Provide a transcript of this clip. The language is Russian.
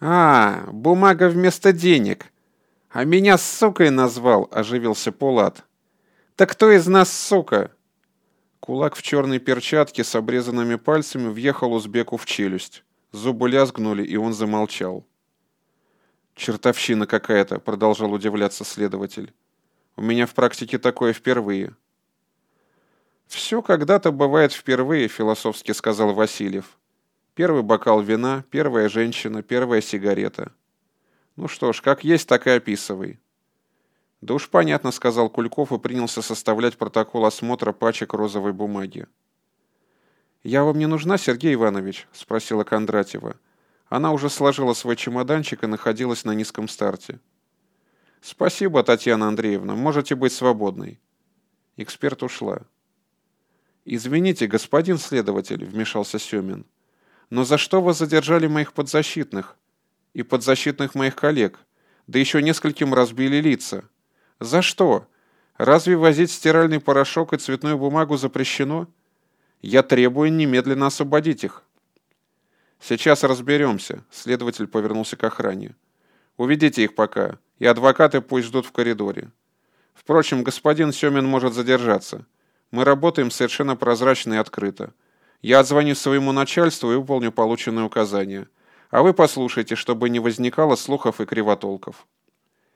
«А, бумага вместо денег. А меня сукой назвал», — оживился Пулат. «Так кто из нас сука?» Кулак в черной перчатке с обрезанными пальцами въехал узбеку в челюсть. Зубы лязгнули, и он замолчал. «Чертовщина какая-то», — продолжал удивляться следователь. «У меня в практике такое впервые». «Все когда-то бывает впервые», — философски сказал Васильев. «Первый бокал вина, первая женщина, первая сигарета. Ну что ж, как есть, так и описывай». «Да уж понятно», — сказал Кульков и принялся составлять протокол осмотра пачек розовой бумаги. «Я вам не нужна, Сергей Иванович?» — спросила Кондратьева. Она уже сложила свой чемоданчик и находилась на низком старте. «Спасибо, Татьяна Андреевна, можете быть свободной». Эксперт ушла. «Извините, господин следователь», — вмешался Семин. «Но за что вы задержали моих подзащитных? И подзащитных моих коллег? Да еще нескольким разбили лица. За что? Разве возить стиральный порошок и цветную бумагу запрещено? Я требую немедленно освободить их». «Сейчас разберемся», — следователь повернулся к охране. «Уведите их пока, и адвокаты пусть ждут в коридоре. Впрочем, господин Семин может задержаться. Мы работаем совершенно прозрачно и открыто. Я отзвоню своему начальству и выполню полученные указания. А вы послушайте, чтобы не возникало слухов и кривотолков».